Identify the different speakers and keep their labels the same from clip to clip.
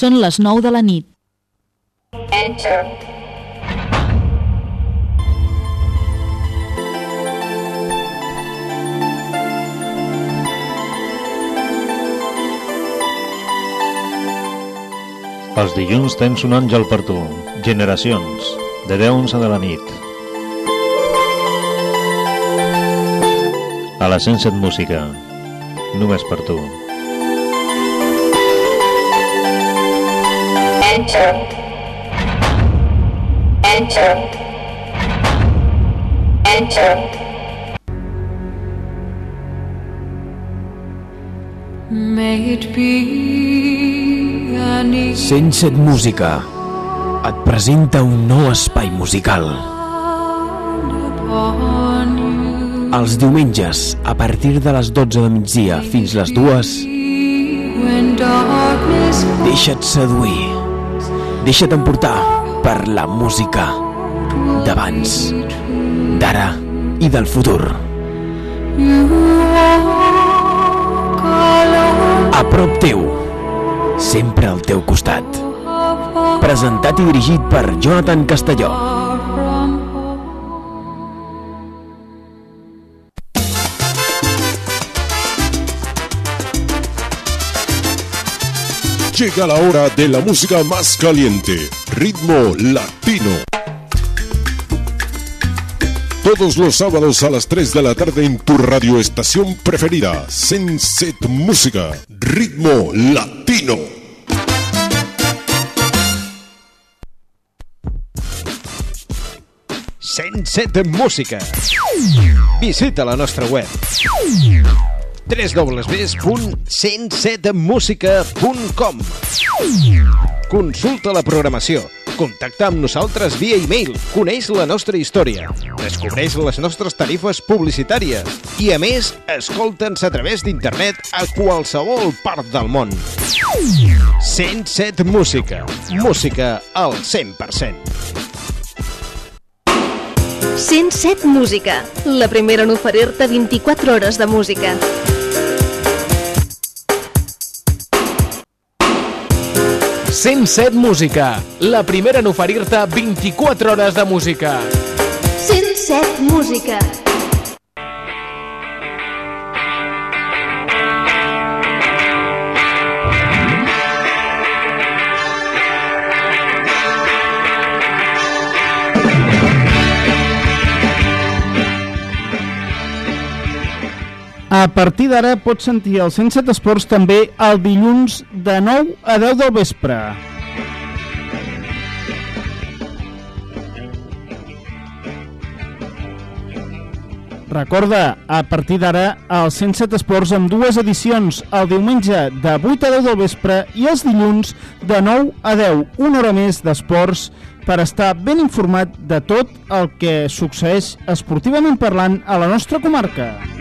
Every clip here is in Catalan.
Speaker 1: Són les 9 de la nit.
Speaker 2: Enter.
Speaker 3: Els dilluns tens un àngel per tu. Generacions, de 10 a 11 de la nit. A la 107 Música, només per tu.
Speaker 2: Enter. Enter. Enter.
Speaker 4: May it be an easy
Speaker 5: 107 Música et presenta un nou espai musical. Els diumenges, a partir de les 12 de migdia fins les 2,
Speaker 4: when darkness
Speaker 5: deixa't seduir. Deixa't emportar per la música d'abans, d'ara i del futur. A prop teu, sempre al teu costat. Presentat i dirigit per Jonathan Castelló.
Speaker 6: Llega la hora de la música más caliente, ritmo latino. Todos los sábados a las 3 de la tarde en tu radioestación preferida, Senset Música, ritmo latino.
Speaker 7: Senset Música. Visita la nostra web www.107musica.com Consulta la programació. Contacta amb nosaltres via e-mail. Coneix la nostra història. Descobreix les nostres tarifes publicitàries. I, a més, escolta'ns a través d'internet a qualsevol part del món. 107 Música. Música al 100%.
Speaker 8: 107 Música, la primera en oferir-te 24 hores de música.
Speaker 9: «107 Música», la primera en oferir-te 24 hores de música.
Speaker 8: 107 Música.
Speaker 10: A partir d'ara pots sentir el 107 Esports també el dilluns de 9 a 10 del vespre. Recorda, a partir d'ara, el 107 Esports amb dues edicions, el diumenge de 8 a 10 del vespre i els dilluns de 9 a 10, una hora més d'esports per estar ben informat de tot el que succeeix esportivament parlant a la nostra comarca.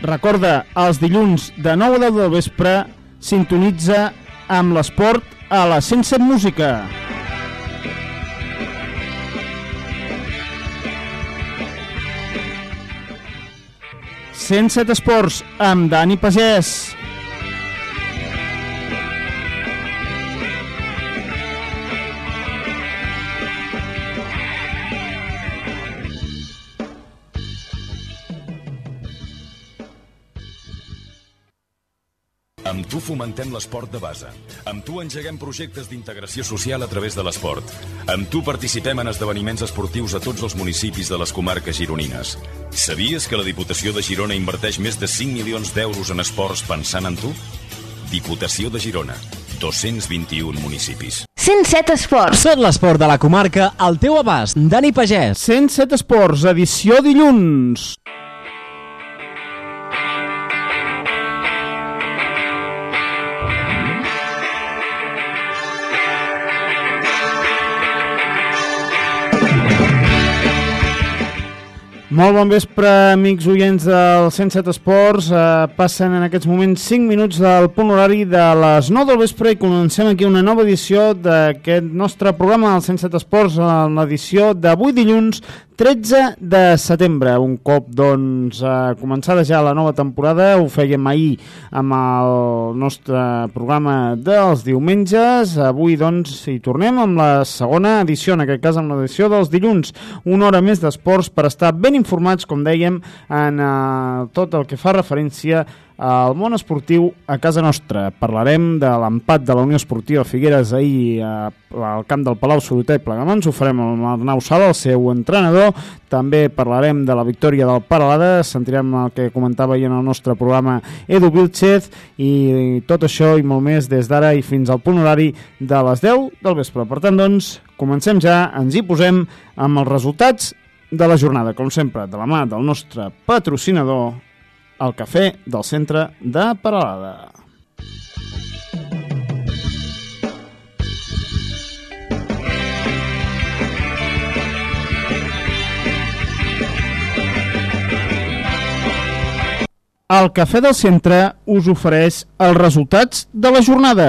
Speaker 10: Recorda, els dilluns de 9 a 10 del vespre sintonitza amb l'esport a la 107 Música. ...107 Esports amb Dani Pagès.
Speaker 11: Fomentem l'esport de base. Amb tu engeguem projectes d'integració social a través de l'esport. Amb tu participem en esdeveniments esportius a tots els municipis de les comarques gironines. Sabies que la Diputació de Girona inverteix més de 5 milions d'euros en esports pensant en tu? Diputació de Girona. 221 municipis.
Speaker 8: 107 Esports.
Speaker 12: Tot l'esport de la comarca al teu abast. Dani Pagès.
Speaker 10: 107 Esports, edició dilluns. Molt bon vespre, amics oients del 107 Esports. Uh, passen en aquests moments 5 minuts del punt horari de les 9 del vespre i comencem aquí una nova edició d'aquest nostre programa del 107 Esports, l'edició d'avui dilluns 13 de setembre. Un cop, doncs, uh, començada ja la nova temporada, ho fèiem ahir amb el nostre programa dels diumenges. Avui, doncs, hi tornem amb la segona edició, en aquest cas amb l'edició dels dilluns. Una hora més d'esports per estar ben informats, com dèiem, en uh, tot el que fa referència al món esportiu a casa nostra. Parlarem de l'empat de la Unió Esportiva Figueres ahir al camp del Palau Solità i Plegamans. Ho farem amb Arnau Sala, el seu entrenador. També parlarem de la victòria del Paralada. Sentirem el que comentava ahir en el nostre programa Edu Vilchez i tot això i molt més des d'ara i fins al punt horari de les 10 del vespre. Per tant, doncs, comencem ja, ens hi posem amb els resultats de la jornada, com sempre, de la mà del nostre patrocinador, el cafè del centre de Paralada. El Cafè del Centre us ofereix els resultats de la jornada.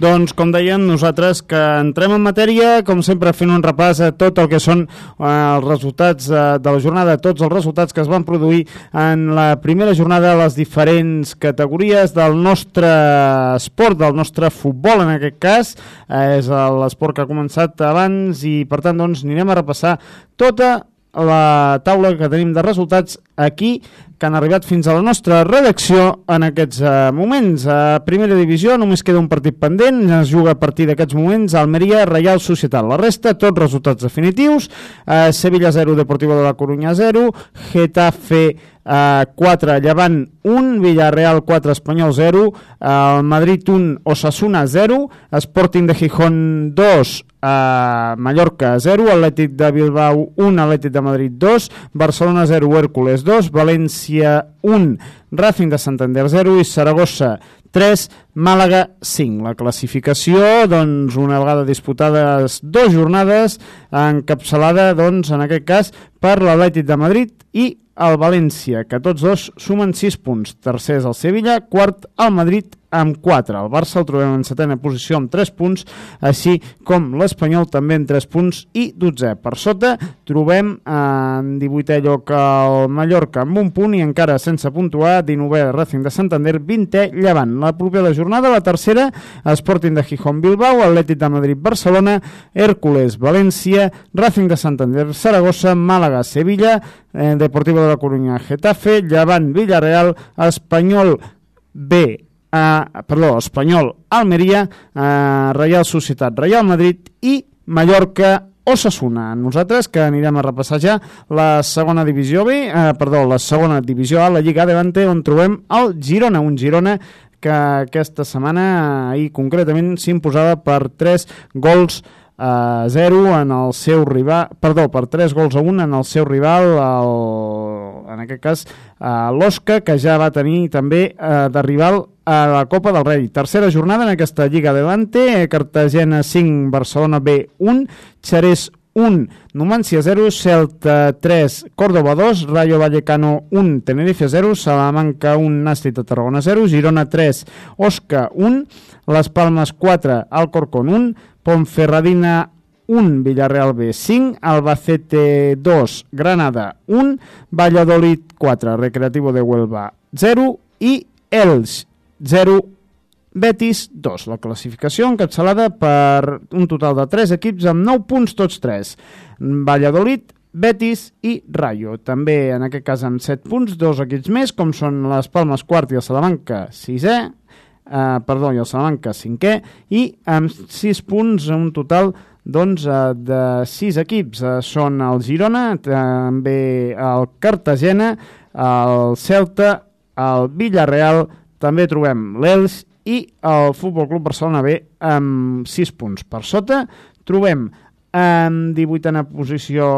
Speaker 10: Doncs, com dèiem, nosaltres que entrem en matèria, com sempre fent un repàs a tot el que són eh, els resultats eh, de la jornada, tots els resultats que es van produir en la primera jornada a les diferents categories del nostre esport, del nostre futbol en aquest cas, eh, és l'esport que ha començat abans i per tant doncs anirem a repassar tota la taula que tenim de resultats aquí que han arribat fins a la nostra redacció en aquests eh, moments. A primera divisió només queda un partit pendent, es juga a partir d'aquests moments Almeria, Reial Societat. La resta, tots resultats definitius. Eh, Sevilla 0, Deportivo de la Coruña 0, Getafe eh, 4, Llevant 1, Villarreal 4, Espanyol 0, eh, Madrid 1, Osasuna 0, Sporting de Gijón 2, a Mallorca 0, Atlètic de Bilbao 1, Atlètic de Madrid 2, Barcelona 0, Hércules 2, València 1, Racing de Santander 0 i Saragossa 3, Màlaga 5. La classificació, doncs, una vegada disputades dues jornades, encapçalada, doncs, en aquest cas, per l'Atlètic de Madrid i el València, que tots dos sumen 6 punts. Tercer és el Sevilla, quart el Madrid amb 4. El Barça el trobem en setena posició amb 3 punts, així com l'Espanyol també amb 3 punts i 12. Per sota trobem en 18è lloc el Mallorca amb un punt i encara sense puntuar, 19è Racing de Santander, 20è Llevant. La propera. La tercera, Sporting de Gijón Bilbao, Atlètic de Madrid Barcelona, Hércules València, Racing de Santander Saragossa, Màlaga Sevilla, eh, Deportivo de la Coruña Getafe, Llevant Villarreal, Espanyol B eh, perdó, Espanyol Almeria, eh, Reial Societat Reial Madrid i Mallorca Osasuna. Nosaltres que anirem a repassar ja la segona divisió B, eh, perdó, la segona divisió A, la Lliga Adevante, on trobem el Girona, un Girona que aquesta setmana, ahir concretament, s'imposava per 3 gols a 0 en el seu rival, perdó, per 3 gols a 1 en el seu rival, el, en aquest cas l'Osca, que ja va tenir també eh, de rival a la Copa del Rei. Tercera jornada en aquesta Lliga Adelante, Cartagena 5, Barcelona B 1, Xerès 1, Numancia 0, Celta 3, Córdoba 2, Rayo Vallecano 1, Tenerife 0, Salamanca 1, Nàstic de Tarragona 0, Girona 3, Osca 1, Les Palmes 4, Alcorcón 1, Ponferradina 1, Villarreal B 5, Albacete 2, Granada 1, Valladolid 4, Recreativo de Huelva 0 i Elx 0, Betis 2. La classificació encapçalada per un total de 3 equips amb 9 punts tots 3. Valladolid, Betis i Rayo. També, en aquest cas, amb 7 punts, dos equips més, com són les Palmes quart i el Salamanca 6è, eh, perdó, i el Salamanca 5è, i amb 6 punts, un total doncs, eh, de 6 equips. Eh, són el Girona, també el Cartagena, el Celta, el Villarreal, també trobem l'Els i el Futbol Club Barcelona B amb 6 punts. Per sota trobem en 18a posició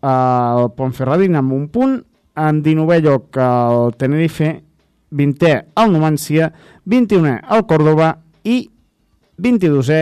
Speaker 10: el Ponferradina amb un punt, en 19è lloc el Tenerife, 20è el Numancia, 21è el Córdoba i 22è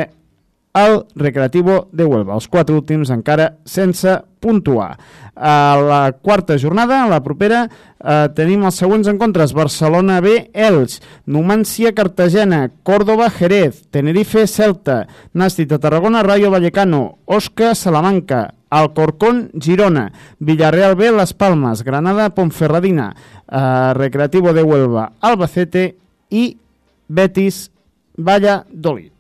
Speaker 10: el Recreativo de Huelva. Els quatre últims encara sense puntuar. A la quarta jornada, la propera, eh, tenim els següents encontres. Barcelona B, Elx, Numancia, Cartagena, Córdoba, Jerez, Tenerife, Celta, Nàstic de Tarragona, Rayo Vallecano, Osca, Salamanca, Alcorcón, Girona, Villarreal B, Las Palmas, Granada, Ponferradina, eh, Recreativo de Huelva, Albacete i Betis, Valladolid.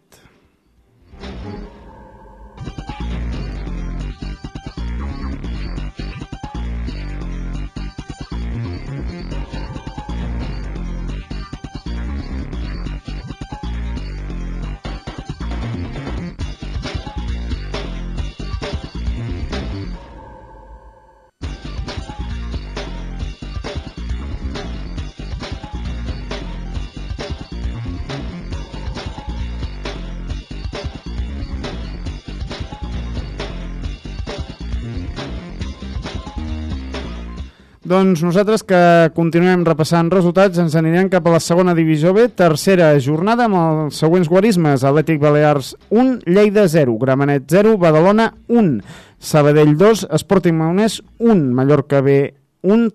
Speaker 10: Doncs nosaltres que continuem repassant resultats ens anirem cap a la segona divisió B, tercera jornada amb els següents guarismes. Atlètic Balears 1, Lleida 0, Gramenet 0, Badalona 1, Sabadell 2, Sporting Maonès 1, Mallorca B 1,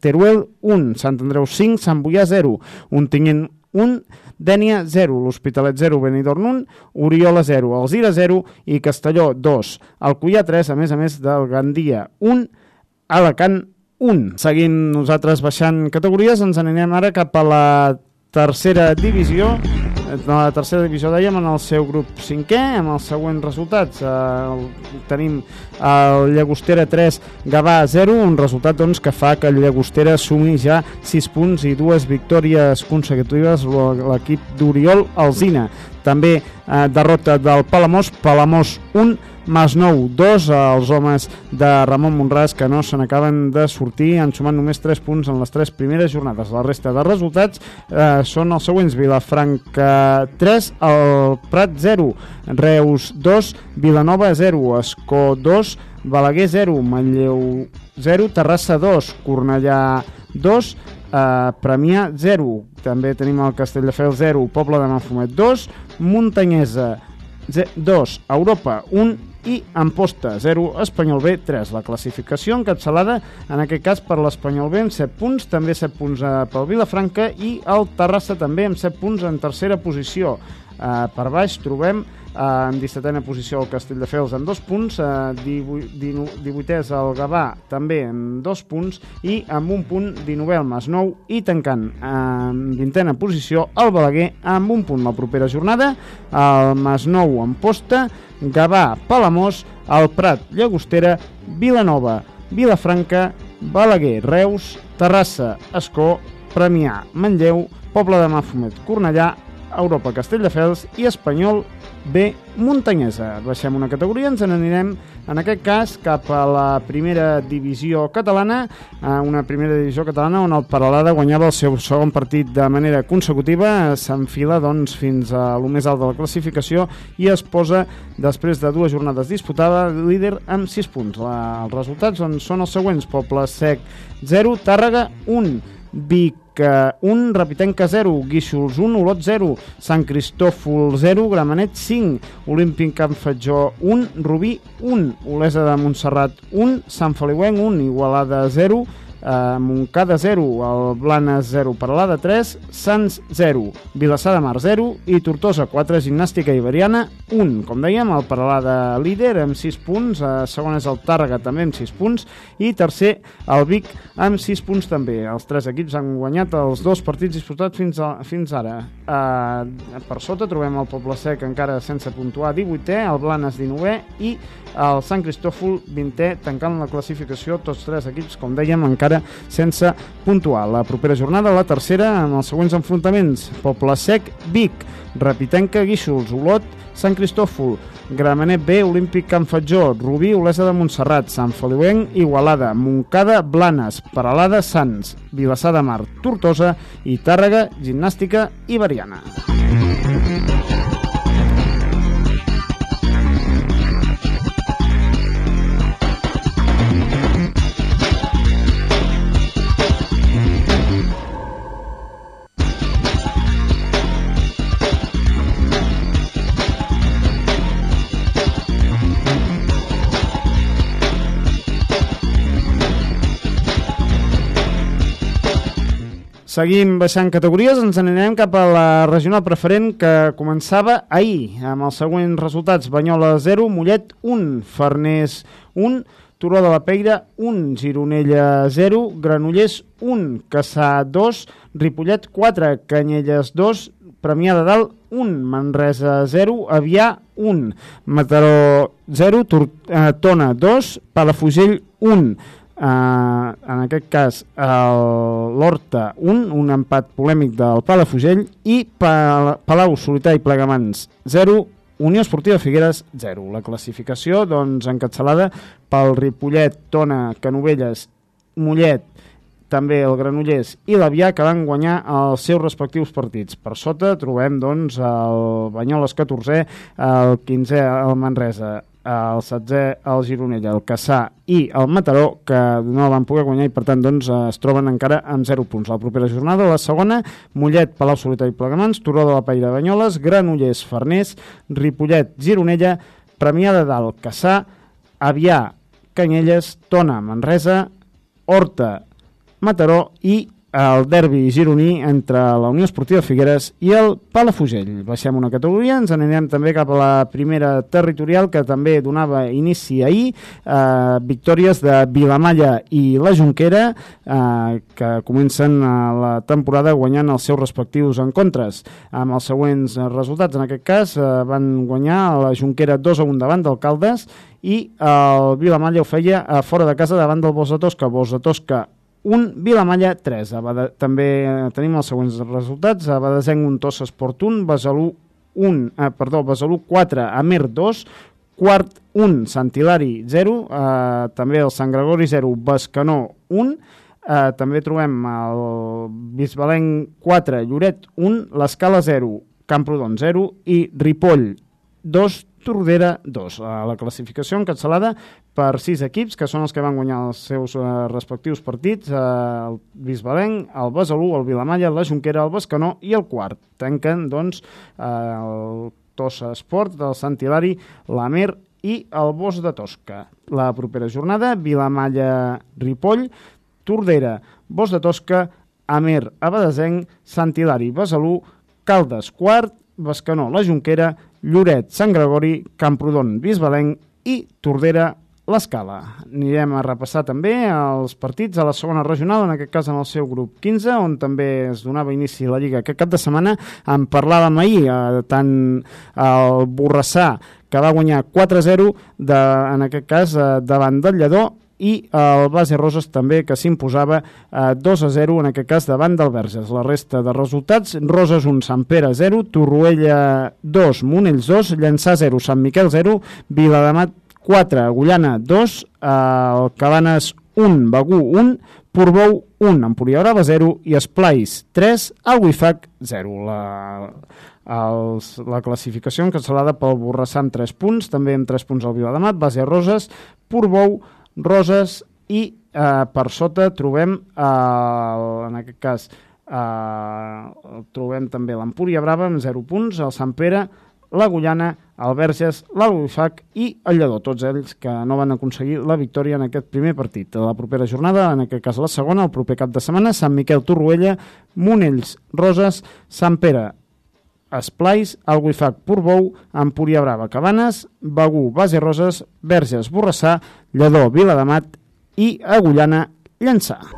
Speaker 10: Teruel 1, Sant Andreu 5, Sant Boià 0, Untinyent 1, Dènia 0, l'Hospitalet 0, Benidorm 1, Oriola 0, Alzira 0 i Castelló 2. El Cuià 3, a més a més del Gandia 1, Alacant 1. Seguint nosaltres baixant categories, ens anirem ara cap a la tercera divisió, la tercera divisió dèiem en el seu grup cinquè amb els següents resultats. Eh, tenim el Llagostera 3 Gavà 0, un resultat doncs, que fa que el Llagostera sumi ja 6 punts i dues victòries consecutives l'equip d'Oriol Alzina també eh, derrota del Palamós Palamós 1, Masnou 2, els homes de Ramon Monràs que no se n'acaben de sortir, han sumat només 3 punts en les 3 primeres jornades. La resta de resultats eh, són els següents, Vilafranca 3, el Prat 0, Reus 2, Vilanova 0, Escó 2, Balaguer 0, Manlleu 0, Terrassa 2, Cornellà 2, eh, Premià 0, també tenim el Castelldefels 0, Poble de Manfumet 2, Muntanyesa 2, Europa 1 i Amposta 0, Espanyol B 3. La classificació encapçalada en aquest cas per l'Espanyol B amb 7 punts, també 7 punts eh, pel Vilafranca i el Terrassa també amb 7 punts en tercera posició. Eh, per baix trobem eh, en 17a posició el Castelldefels amb dos punts, eh, 18, 18è el Gavà també amb dos punts i amb un punt 19è el Masnou i tancant en 20a posició el Balaguer amb un punt la propera jornada, el Masnou en posta, Gavà, Palamós, el Prat, Llagostera, Vilanova, Vilafranca, Balaguer, Reus, Terrassa, Escó, Premià, Manlleu, Poble de Mafumet, Cornellà, Europa, Castelldefels i Espanyol B, Muntanyesa. Baixem una categoria, ens n'anirem, en aquest cas, cap a la primera divisió catalana, una primera divisió catalana on el Paralada guanyava el seu segon partit de manera consecutiva, s'enfila doncs, fins a lo més alt de la classificació i es posa, després de dues jornades disputades, líder amb 6 punts. La, els resultats doncs, són els següents, Poble Sec 0, Tàrrega 1, Vic eh, 1, Repitenca 0, Guíxols 1, Olot 0, Sant Cristòfol 0, Gramenet 5, Olímpic Camp Fatjó 1, Rubí 1, Olesa de Montserrat 1, Sant Feliuenc 1, Igualada 0, eh, Montcada 0, el Blanes 0, Paralada 3, Sants 0, Vilassar de Mar 0 i Tortosa 4, Gimnàstica Iberiana 1. Com dèiem, el Paralada líder amb 6 punts, eh, segon és el Tàrrega també amb 6 punts i tercer el Vic amb 6 punts també. Els tres equips han guanyat els dos partits disputats fins, a, fins ara. Eh, per sota trobem el Poble Sec encara sense puntuar 18è, el Blanes 19è i el Sant Cristòfol 20è tancant la classificació tots tres equips, com dèiem, encara sense puntuar. La propera jornada, la tercera, amb els següents enfrontaments. Poble Sec, Vic, Repitenca, Guíxols, Olot, Sant Cristòfol, Gramenet B, Olímpic Can Fatjó, Rubí, Olesa de Montserrat, Sant Feliuenc, Igualada, Montcada, Blanes, Paralada, Sants, Vilassar de Mar, Tortosa. I Tàrrega, Gimnàstica Iberiana. Seguim baixant categories, ens anirem cap a la regional preferent que començava ahir, amb els següents resultats. Banyola 0, Mollet 1, Farners 1, Turó de la Peira 1, Gironella 0, Granollers 1, Caçà 2, Ripollet 4, Canyelles 2, Premià de Dalt 1, Manresa 0, Avià 1, Mataró 0, Tur eh, Tona 2, Palafugell 1, Uh, en aquest cas l'Horta 1, un empat polèmic del Palafugell i Pal Palau, Solità i Plegamans 0, Unió Esportiva Figueres 0. La classificació doncs encatçalada pel Ripollet, Tona, Canovelles, Mollet, també el Granollers i l'Avià que van guanyar els seus respectius partits. Per sota trobem doncs el Banyoles 14è, el 15è el Manresa, el 16è el Gironella, el Caçà i el Mataró, que no van poder guanyar i per tant doncs, es troben encara amb 0 punts. La propera jornada, la segona, Mollet, Palau Solità i Plegamans, Turó de la Paira Banyoles, Granollers, Farners, Ripollet, Gironella, Premià de Dalt, Caçà, Avià, Canyelles, Tona, Manresa, Horta, Mataró i el derbi gironí entre la Unió Esportiva Figueres i el Palafugell. Baixem una categoria, ens anirem també cap a la primera territorial que també donava inici ahir, eh, victòries de Vilamalla i la Junquera eh, que comencen eh, la temporada guanyant els seus respectius encontres. Amb els següents eh, resultats, en aquest cas eh, van guanyar la Junquera 2 a 1 davant d'Alcaldes i el Vilamalla ho feia a fora de casa davant del Bos de 1, Vilamalla 3. A Bada, també eh, tenim els següents resultats. A Badesenc 1, Tossa Esport 1, Besalú 1, eh, perdó, Besalú 4, Amer 2, quart 1, Sant Hilari 0, eh, també el Sant Gregori 0, Bescanó 1, eh, també trobem el Bisbalenc 4, Lloret 1, l'Escala 0, Camprodon 0 i Ripoll 2, Tordera 2. A la classificació encapçalada per sis equips, que són els que van guanyar els seus eh, respectius partits, eh, el Bisbalenc, el Besalú, el Vilamalla, la Junquera, el Bescanó i el quart. Tanquen, doncs, eh, el Tossa Esport, del Sant Hilari, l'Amer i el Bos de Tosca. La propera jornada, Vilamalla-Ripoll, Tordera, Bos de Tosca, Amer, Abadesenc, Sant Hilari, Besalú, Caldes, quart Bescanó, la Junquera, Lloret, Sant Gregori, Camprodon, Bisbalenc i Tordera, l'Escala. Anirem a repassar també els partits a la segona regional, en aquest cas en el seu grup 15, on també es donava inici la Lliga aquest cap de setmana. En parlàvem ahir, eh, tant el Borrassà, que va guanyar 4-0, de, en aquest cas eh, davant del Lledó, i el Base Roses també que s'imposava eh, 2 a 0 en aquest cas davant del Verges. La resta de resultats, Roses 1, Sant Pere 0, Torroella 2, Monells 2, Llançà 0, Sant Miquel 0, Viladamat 4, Agullana 2, eh, el Cabanes 1, Begú 1, Portbou 1, Empúria Brava 0 i Esplais 3, Alguifac 0. La, els, la classificació encapçalada pel Borrassà amb 3 punts, també amb 3 punts el Viladamat, Base Roses, Portbou, Roses i eh, per sota trobem, eh, en aquest cas, eh, trobem també l'Empúria Brava amb 0 punts, el Sant Pere, l'Agullana, el Verges, l'Albuifac i el Lledó, tots ells que no van aconseguir la victòria en aquest primer partit. La propera jornada, en aquest cas la segona, el proper cap de setmana, Sant Miquel Torroella, Monells, Roses, Sant Pere, Esplais, Alguifac, Portbou, Empúria Brava, Cabanes, Begú, Base Roses, Verges, Borrassà, Lledó, Viladamat i Agullana, Llançà.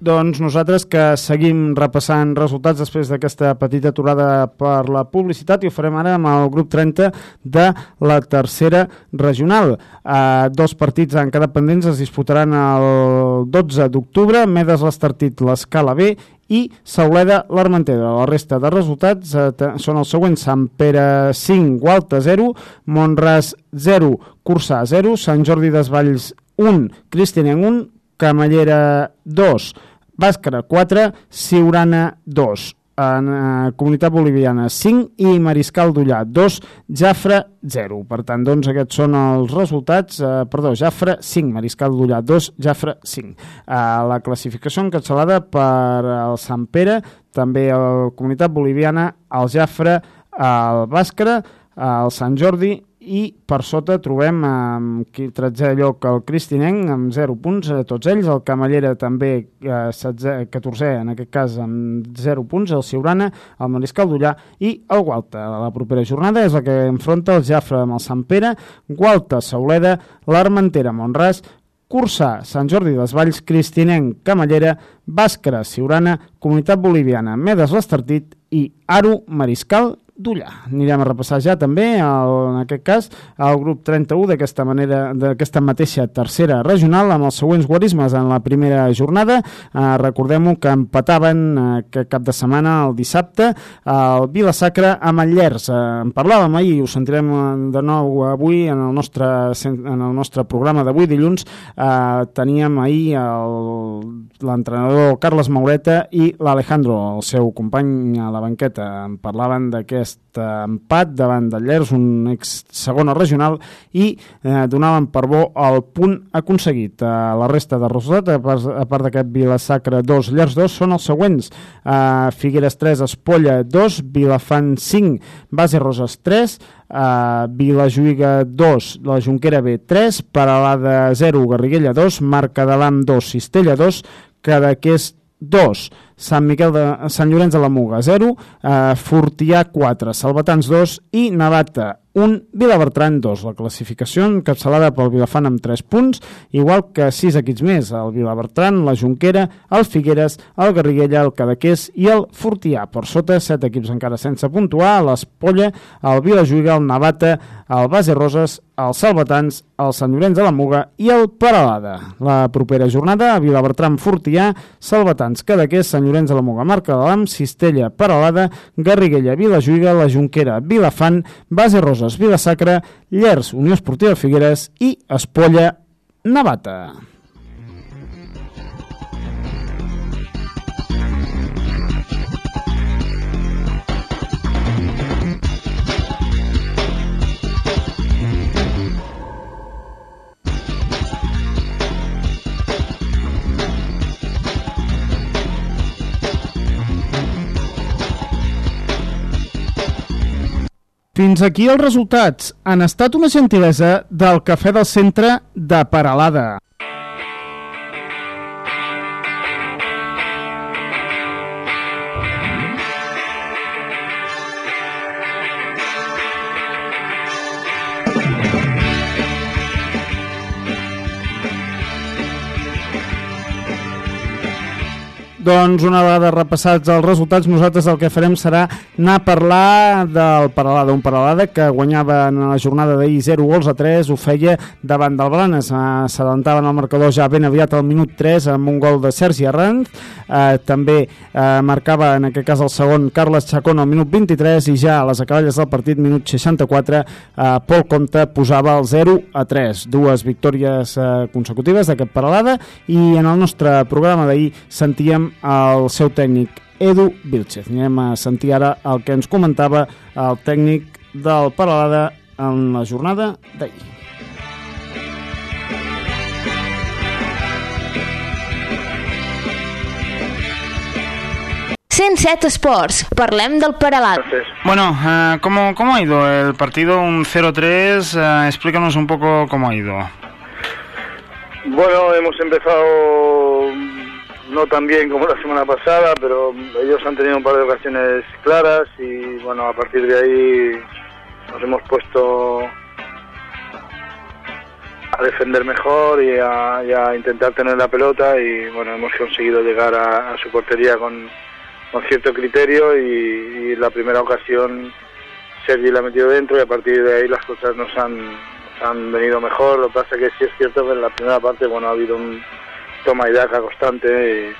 Speaker 10: Doncs nosaltres que seguim repassant resultats després d'aquesta petita aturada per la publicitat i ho farem ara amb el grup 30 de la tercera regional. Eh, dos partits en cada pendents es disputaran el 12 d'octubre, Medes l'Estartit, l'Escala B i Sauleda l'Armentera. La resta de resultats eh, són els següents. Sant Pere 5, Gualta 0, Montràs 0, Cursà 0, Sant Jordi d'Esvalls 1, Cristianen 1, Camallera 2, Bàscara 4, Siurana 2, en eh, Comunitat Boliviana 5 i Mariscal d'Ullà 2, Jafre 0. Per tant, doncs, aquests són els resultats. Eh, perdó, Jafre 5, Mariscal d'Ullà 2, Jafre 5. Eh, la classificació encapçalada per el Sant Pere, també la Comunitat Boliviana, el Jafre, el Bàscara, el Sant Jordi i per sota trobem eh, 13è lloc el Cristinenc amb 0 punts, eh, tots ells, el Camallera també eh, 16, 14è en aquest cas amb 0 punts, el Siurana, el Mariscal d'Ullà i el Gualta. La propera jornada és la que enfronta el Jafre amb el Sant Pere, Gualta, Sauleda, l'Armentera, Montràs, Cursà, Sant Jordi dels Valls, Cristinenc, Camallera, Bàscara, Siurana, Comunitat Boliviana, Medes l'Estartit i Aro, Mariscal d'Ullà. Anirem a repassar ja també, el, en aquest cas, el grup 31 d'aquesta manera d'aquesta mateixa tercera regional amb els següents guarismes en la primera jornada. Eh, Recordem-ho que empataven eh, cap de setmana, el dissabte, el Vilasacra amb el Llers. Eh, en parlàvem ahir, ho sentirem de nou avui en el nostre, en el nostre programa d'avui, dilluns. Eh, teníem ahir l'entrenador Carles Maureta i l'Alejandro, el seu company a la banqueta. En parlaven d'aquest empat davant del Llers, un ex segona regional, i eh, donaven per bo el punt aconseguit. Eh, la resta de resultats, a part, a part d'aquest Vilasacra 2, Llers 2, són els següents. Eh, Figueres 3, Espolla 2, Vilafant 5, Base Roses 3, uh, Vilajuïga 2, la Junquera B 3, Paralada 0, Garriguella 2, Marca de l'Am 2, Cistella 2, Cadaqués 2, Sant Miquel de Sant Llorenç de la Muga 0, eh, Fortià 4, Salvatans 2 i Navata 1, Vilabertran 2. La classificació encapçalada pel Vilafant amb 3 punts, igual que 6 equips més, el Vilabertran, la Junquera, el Figueres, el Garriguella, el Cadaqués i el Fortià. Per sota, 7 equips encara sense puntuar, l'Espolla, el Vilajuïga, el Navata, el Base Roses, els Salvatans, el Sant Llorenç de la Muga i el Paralada. La propera jornada, a Vilabertran, Fortià, Salvatans, Cadaqués, Sant Llorenç de la Muga, Marca de l'Am, Cistella, Paralada, Garriguella, Vilajuïga, la Junquera, Vilafant, Base Roses, Vilasacra, Llers, Unió Esportiva Figueres i Espolla, Navata. Fins aquí els resultats. Han estat una gentilesa del Cafè del Centre de Paralada. Doncs una vegada repassats els resultats, nosaltres el que farem serà anar a parlar del Paralada, un Paralada que guanyava en la jornada d'ahir 0 gols a 3, ho feia davant del Blanes, eh, s'adelantaven al marcador ja ben aviat al minut 3 amb un gol de Sergi Arranz, eh, també eh, marcava en aquest cas el segon Carles Chacón al minut 23 i ja a les acaballes del partit, minut 64, eh, Pol Comte posava el 0 a 3, dues victòries eh, consecutives d'aquest Paralada i en el nostre programa d'ahir sentíem el seu tècnic Edu Vilchez. Anem a sentir ara el que ens comentava el tècnic del Paralada en la jornada d'ahir.
Speaker 13: Senset Sports, parlem del Paralada.
Speaker 10: Bueno, eh, ¿cómo, ¿cómo ha ido el partido? Un 0-3, eh, explícanos un poco cómo ha ido.
Speaker 14: Bueno, hemos empezado no tan bien como la semana pasada, pero ellos han tenido un par de ocasiones claras y bueno, a partir de ahí nos hemos puesto a defender mejor y a, intentar tener la pelota y bueno, hemos conseguido llegar a, su portería con, con cierto criterio y, la primera ocasión Sergi la ha metido dentro y a partir de ahí las cosas nos han, han venido mejor. Lo que pasa que sí es cierto que en la primera parte bueno ha habido un toma y daca constante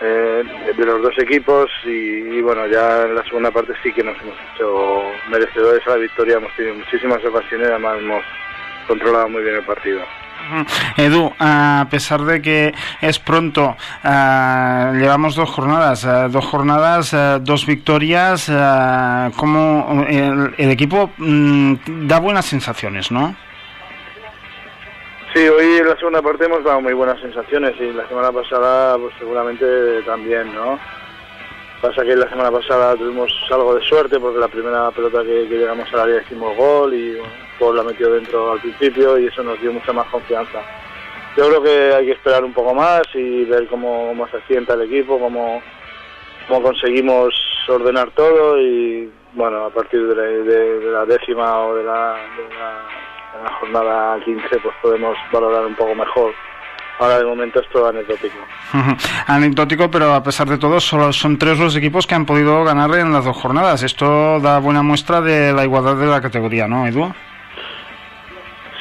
Speaker 14: eh, de los dos equipos y, bueno ya en la segunda parte sí que nos hemos hecho merecedores a la victoria. Hemos tenido muchísimas ocasiones, además hemos controlado muy bien el partido.
Speaker 10: Edu, a pesar de que es pronto, uh, llevamos dos jornadas, uh, dos jornadas, uh, dos victorias, como el, equipo mm, da buenas sensaciones, ¿no?
Speaker 14: Sí, hoy en la segunda parte hemos dado muy buenas sensaciones y la semana pasada pues seguramente también, ¿no? Pasa que la semana pasada tuvimos algo de suerte porque la primera pelota que, que llegamos al área hicimos gol y bueno, Paul la metió dentro al principio y eso nos dio mucha más confianza. Yo creo que hay que esperar un poco más y ver cómo, se sienta el equipo, cómo, cómo conseguimos ordenar todo y bueno, a partir de la, de, de la décima o de la, de la, de la jornada 15 pues podemos valorar un poco mejor ahora de momento es todo anecdótico.
Speaker 10: Anecdótico, pero a pesar de todo, solo son tres los equipos que han podido ganar en las dos jornadas. Esto da buena muestra de la igualdad de la categoría, ¿no, Edu?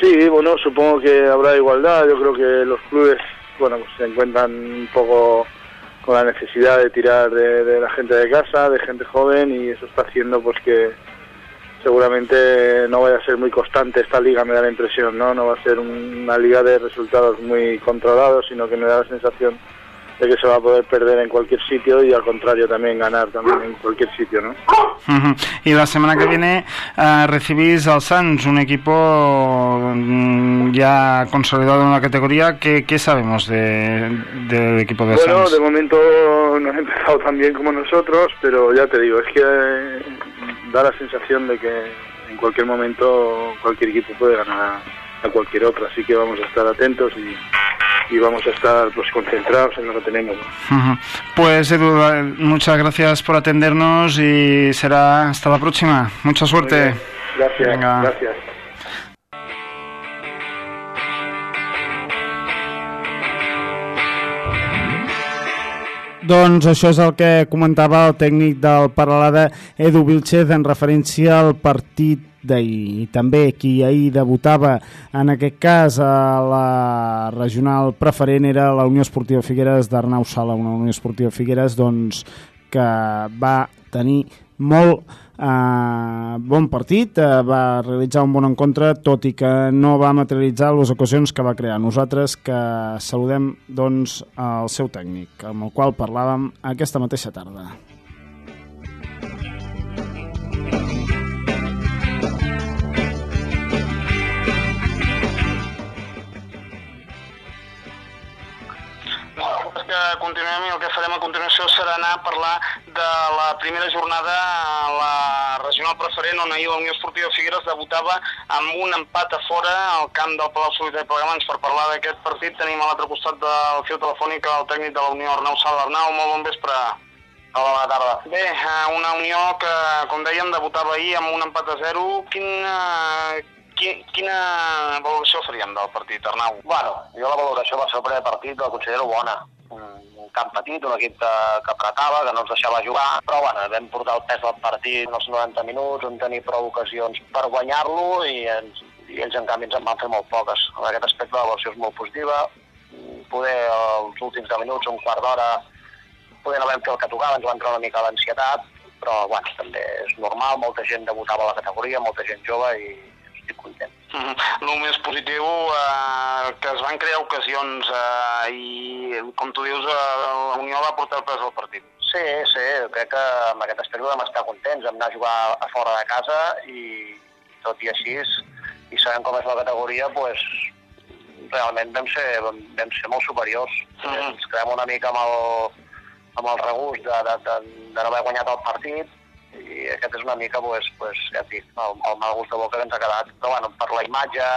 Speaker 14: Sí, bueno, supongo que habrá igualdad. Yo creo que los clubes, bueno, pues se encuentran un poco con la necesidad de tirar de, de la gente de casa, de gente joven, y eso está haciendo pues que seguramente no vaya a ser muy constante esta liga, me da la impresión, ¿no? No va a ser una liga de resultados muy controlados, sino que me da la sensación de que se va a poder perder en cualquier sitio y al contrario también ganar también en cualquier sitio, ¿no?
Speaker 10: Y la semana que viene uh, recibís al Sans, un equipo mm, ya consolidado en la categoría. ¿Qué, qué sabemos del de, equipo de
Speaker 14: bueno,
Speaker 10: Sans?
Speaker 14: de momento no ha empezado tan bien como nosotros, pero ya te digo, es que da la sensación de que en cualquier momento cualquier equipo puede ganar a, cualquier otro, así que vamos a estar atentos y y vamos a estar pues concentrados en lo que tenemos.
Speaker 10: Uh -huh. Pues Edu, muchas gracias por atendernos y será hasta la próxima. Mucha suerte.
Speaker 14: Gracias,
Speaker 10: Venga.
Speaker 14: gracias.
Speaker 10: Doncs això és el que comentava el tècnic del Paralada, Edu Vilchez, en referència al partit d'ahir. I també qui ahir debutava, en aquest cas, a la regional preferent era la Unió Esportiva Figueres d'Arnau Sala, una Unió Esportiva Figueres doncs, que va tenir molt eh, bon partit, eh, va realitzar un bon encontre, tot i que no va materialitzar les ocasions que va crear. Nosaltres que saludem doncs, el seu tècnic, amb el qual parlàvem aquesta mateixa tarda.
Speaker 15: Que continuem i el que farem a continuació serà anar a parlar de la primera jornada a la regional preferent on ahir la Unió Esportiva Figueres debutava amb un empat a fora al camp del Palau Solità i Plegamans. Per parlar d'aquest partit tenim a l'altre costat del fil telefònic el tècnic de la Unió, Arnau Sala. Arnau, molt bon vespre.
Speaker 16: Hola, bona tarda.
Speaker 15: Bé, eh, una Unió que, com dèiem, debutava ahir amb un empat a zero. Quina, qui- quina valoració faríem del partit, Arnau?
Speaker 16: Bueno, jo la valoració va ser el primer partit la considero bona. Un camp petit, un equip que, que apretava, que no ens deixava jugar, però bueno, vam portar el pes del partit en els 90 minuts, vam tenir prou ocasions per guanyar-lo i, ens, i ells en canvi ens en van fer molt poques. En aquest aspecte la valoració és molt positiva, poder els últims 10 minuts, un quart d'hora, poder no vam fer el que tocava, ens va entrar una mica l'ansietat, però bueno, també és normal, molta gent debutava a la categoria, molta gent jove i estic content.
Speaker 15: Mhm. El més positiu, eh, que es van crear ocasions eh, i, com tu dius, eh, la Unió va portar el pes al partit.
Speaker 16: Sí, sí, crec que amb aquest aspecte vam estar contents, vam anar a jugar a fora de casa i tot i així, i sabem com és la categoria, pues, realment vam ser, vam, vam ser molt superiors. Mm -hmm. Ens quedem una mica amb el, amb el regust de, de, de, de no haver guanyat el partit i aquest és una mica, pues, pues, ja et dic, el, el mal gust de boca que ens ha quedat. Però bueno, per la imatge,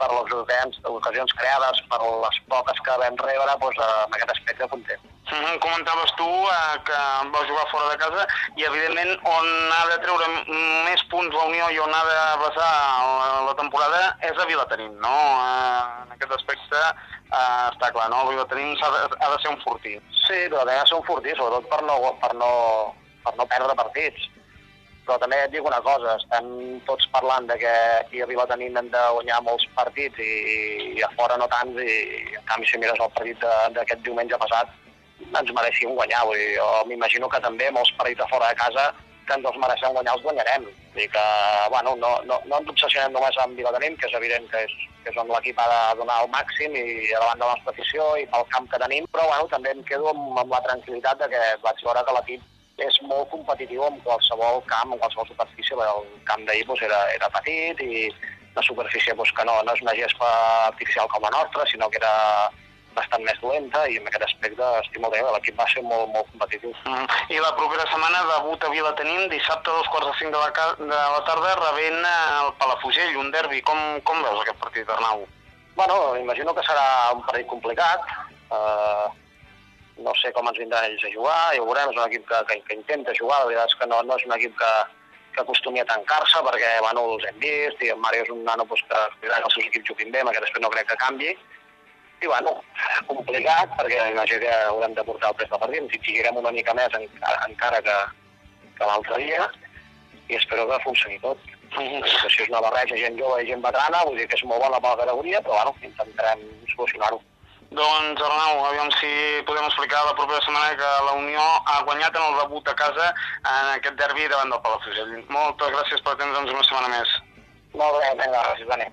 Speaker 16: per les ocasions, ocasions creades, per les poques que vam rebre, pues, amb aquest aspecte content.
Speaker 15: Mm -hmm. Comentaves tu eh, que vau jugar fora de casa i, evidentment, on ha de treure més punts la Unió i on ha de basar la, la temporada és a Vilatenim, no? Eh, en aquest aspecte eh, està clar, no? Vilatenim ha de, ha de ser un fortí.
Speaker 16: Sí, però ha de ser un fortí, sobretot per no, per no, per no perdre partits. Però també et dic una cosa, estan tots parlant de que aquí a Vilatenim hem de guanyar molts partits i, i a fora no tants, i, en canvi si mires el partit d'aquest diumenge passat, ens mereixíem guanyar. Vull dir, jo m'imagino que també molts partits a fora de casa que ens els mereixem guanyar els guanyarem. Vull dir que, bueno, no, no, no ens obsessionem només amb Vilatenim, que és evident que és, que és on l'equip ha de donar el màxim i davant de la nostra afició i pel camp que tenim, però bueno, també em quedo amb, amb la tranquil·litat de que vaig veure que l'equip és molt competitiu en qualsevol camp, en qualsevol superfície, el camp d'ahir doncs, era, era petit i la superfície doncs, que no, no és una gespa artificial com la nostra, sinó que era bastant més dolenta i en aquest aspecte estic molt bé, l'equip va ser molt, molt competitiu.
Speaker 15: Mm. I la propera setmana debut a Vilatenim, dissabte a dos quarts de cinc de la, de la tarda, rebent eh, el Palafrugell, un derbi. Com, com veus aquest partit, Arnau?
Speaker 16: Bueno, imagino que serà un partit complicat. Uh, no sé com ens vindran ells a jugar, ja ho veurem, és un equip que, que, que intenta jugar, la veritat és que no, no és un equip que, que acostumi a tancar-se, perquè bueno, els hem vist, i en Mario és un nano pues, que cuidarà que els seus equips juguin bé, aquest aspecte no crec que canvi, i bueno, complicat, perquè imagino que haurem de portar el pes del partit, ens exigirem una mica més encara, encara que, que l'altre dia, i espero que funcioni tot. La situació és una barreja, gent jove i gent veterana, vull dir que és molt bona per la categoria, però bueno, intentarem solucionar-ho.
Speaker 15: Doncs, Arnau, aviam si podem explicar la propera setmana que la Unió ha guanyat en el debut a casa en aquest derbi davant del Palafrugell. Moltes gràcies per atendre'ns una setmana més.
Speaker 16: Molt bé, vinga, gràcies, Dani.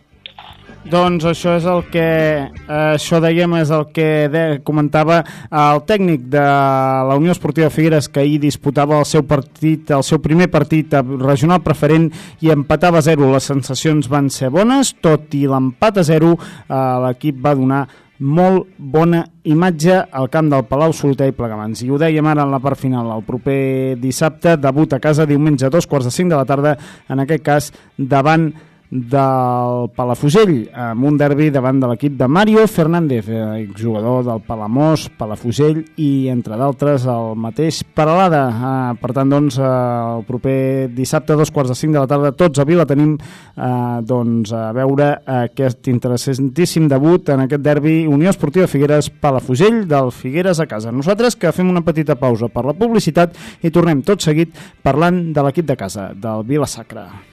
Speaker 10: Doncs això és el que eh, això dèiem és el que de, comentava el tècnic de la Unió Esportiva Figueres que ahir disputava el seu partit, el seu primer partit regional preferent i empatava a zero. Les sensacions van ser bones, tot i l'empat a zero eh, l'equip va donar molt bona imatge al camp del Palau Solità i Plegamans. I ho dèiem ara en la part final, el proper dissabte, debut a casa, diumenge a dos quarts de cinc de la tarda, en aquest cas davant del Palafugell, amb un derbi davant de l'equip de Mario Fernández, eh, exjugador del Palamós, Palafugell i, entre d'altres, el mateix Paralada. Eh, per tant, doncs, eh, el proper dissabte, a dos quarts de cinc de la tarda, tots a Vila tenim doncs, a veure aquest interessantíssim debut en aquest derbi Unió Esportiva Figueres Palafugell del Figueres a casa. Nosaltres que fem una petita pausa per la publicitat i tornem tot seguit parlant de l'equip de casa, del Vila Sacra.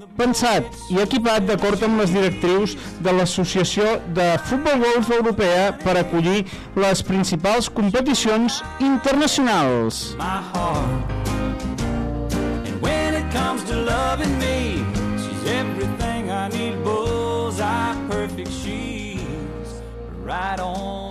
Speaker 10: pensat i equipat d'acord amb les directrius de l'Associació de Futbol Golf Europea per acollir les principals competicions internacionals.
Speaker 1: right on.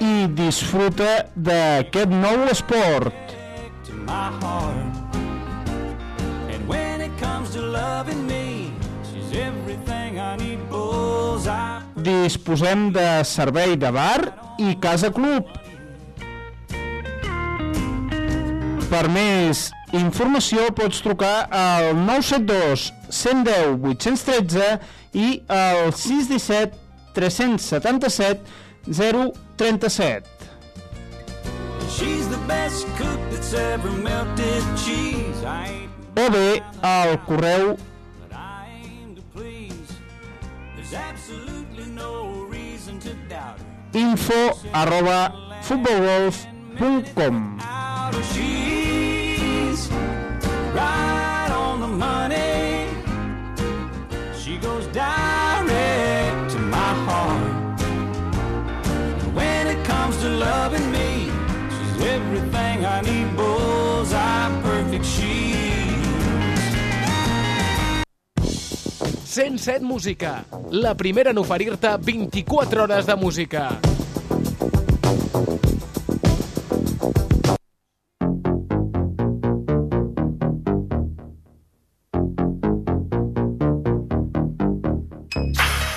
Speaker 10: i disfruta d'aquest nou esport. Disposem de servei de bar i casa club. Per més informació pots trucar al 972 110 813 i al 617 377
Speaker 1: 0 37.
Speaker 10: O bé al correu. info arroba futbolgolf.com
Speaker 1: right on the money. Comes to loving me, she's everything I need. Bullseye perfect. She's
Speaker 9: 107 Música, la primera en oferir-te 24 hores de música.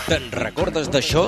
Speaker 17: Te'n recordes d'això?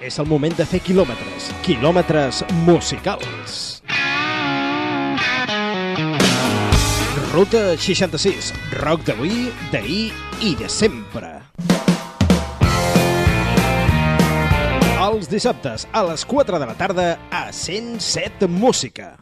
Speaker 7: és el moment de fer quilòmetres. Quilòmetres musicals. Ruta 66, rock d'avui, d'ahir i de sempre. Els dissabtes a les 4 de la tarda a 107 Música.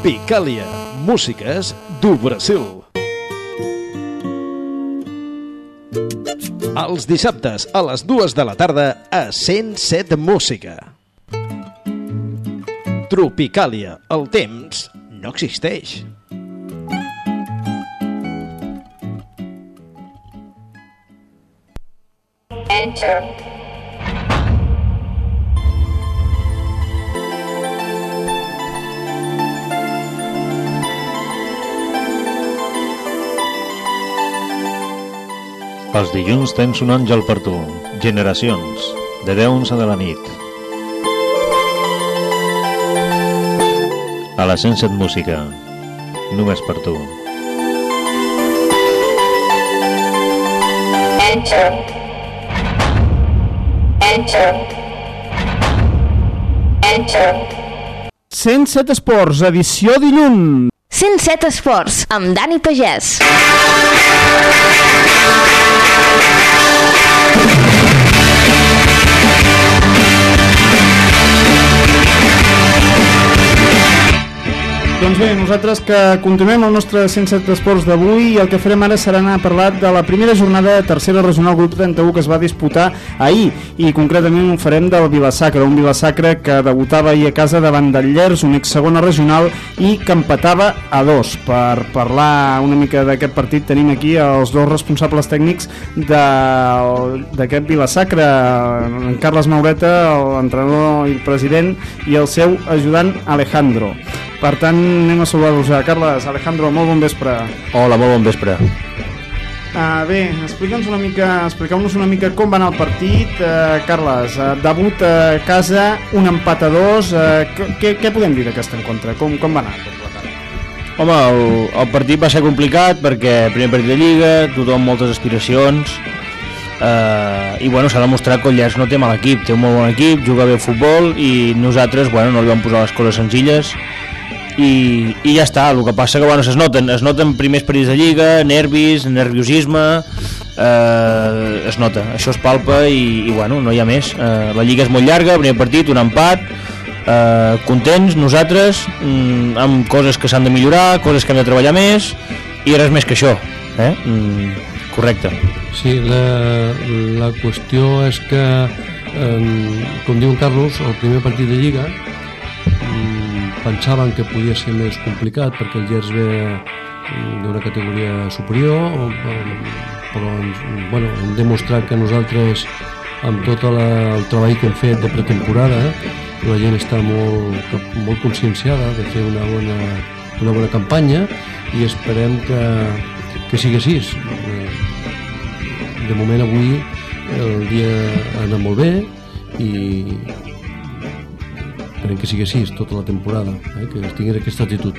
Speaker 7: Tropicàlia, músiques do Brasil. Els dissabtes a les 2 de la tarda a 107 Música. Tropicàlia, el temps no existeix.
Speaker 2: Enter.
Speaker 3: Els dilluns tens un àngel per tu. Generacions, de 10 a 11 de la nit. A la 107 Música, només per tu.
Speaker 2: Enter. Enter. Enter.
Speaker 10: 107 Esports, edició dilluns.
Speaker 13: 107 Esports, amb Dani Pagès.
Speaker 10: Doncs bé, nosaltres que continuem el nostre 107 esports d'avui i el que farem ara serà anar a parlar de la primera jornada de tercera regional grup 31 que es va disputar ahir i concretament ho farem del Vilasacre, un Vilasacre que debutava ahir a casa davant del Llers, un ex segona regional i que empatava a dos. Per parlar una mica d'aquest partit tenim aquí els dos responsables tècnics d'aquest Vilasacre, en Carles Maureta, l'entrenador i el president, i el seu ajudant Alejandro. Per tant, anem a saludar-los a Carles. Alejandro, molt bon vespre.
Speaker 18: Hola, molt bon vespre.
Speaker 10: Uh, bé, explica'ns una mica, expliqueu-nos una mica com va anar el partit. Uh, Carles, uh, debut a casa, un empat a dos. Uh, què, què podem dir d'aquest encontre? Com, com va anar?
Speaker 18: Home, el, el partit va ser complicat perquè primer partit de Lliga, tothom moltes aspiracions eh, i bueno, s'ha demostrat que el Llers no té mal equip, té un molt bon equip, juga bé futbol i nosaltres bueno, no li vam posar les coses senzilles i, i ja està, el que passa que bueno, es noten, es noten primers perills de Lliga, nervis, nerviosisme eh, es nota, això es palpa i, i bueno, no hi ha més. Eh, la Lliga és molt llarga, primer partit, un empat. Eh, contents nosaltres mm, amb coses que s'han de millorar coses que hem de treballar més i res més que això eh? mm, correcte.
Speaker 19: Sí, la, la qüestió és que, eh, com diu Carlos, el primer partit de Lliga pensaven que podia ser més complicat perquè el Gers ve mm, d'una categoria superior, però ens, bueno, hem demostrat que nosaltres, amb tot la, el treball que hem fet de pretemporada, la gent està molt, molt conscienciada de fer una bona, una bona campanya i esperem que, que sigui així. De moment avui el dia ha anat molt bé i esperem que sigui així tota la temporada, eh? que tinguin aquesta actitud.